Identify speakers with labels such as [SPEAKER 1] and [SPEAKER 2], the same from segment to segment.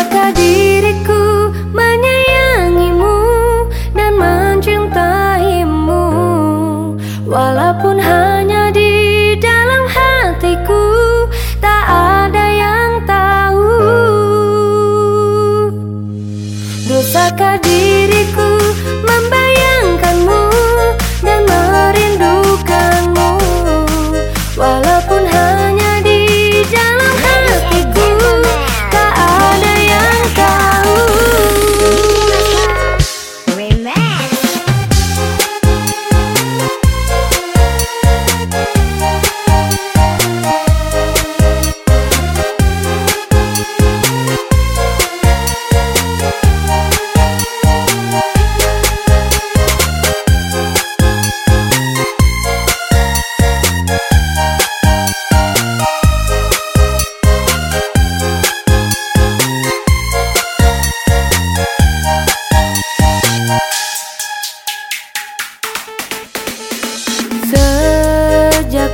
[SPEAKER 1] Diriku menyayangimu dan mencintaimu. Walaupun hanya di dalam hatiku tak ada yang tahu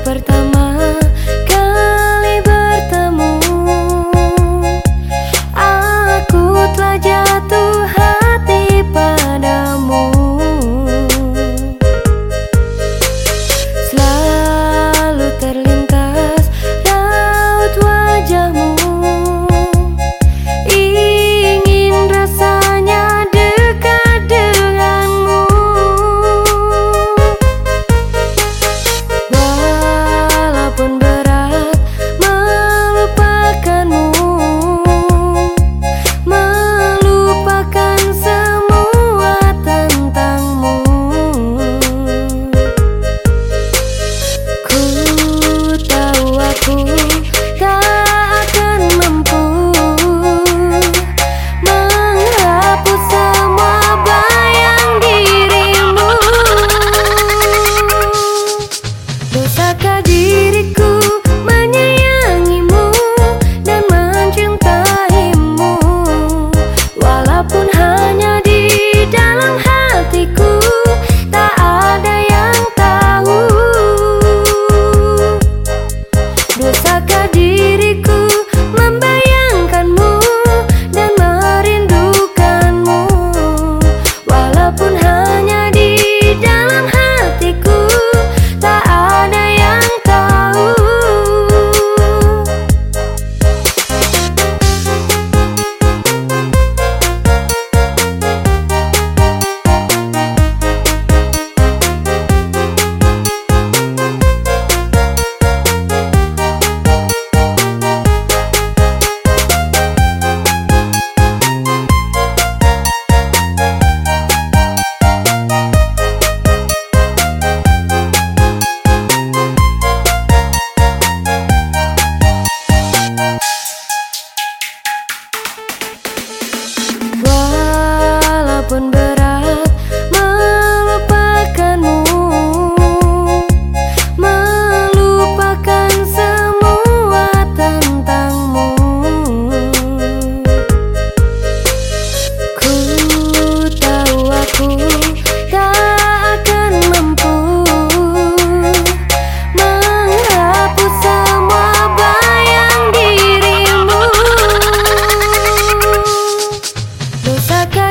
[SPEAKER 1] pertama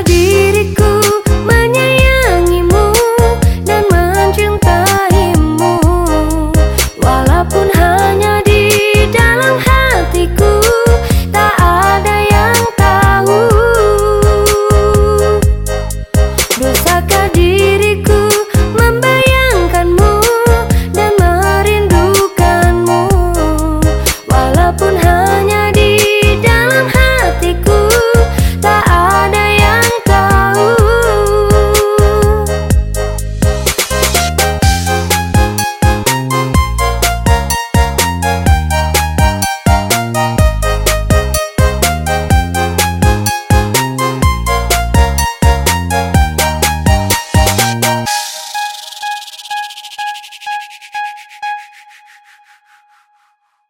[SPEAKER 1] diriku.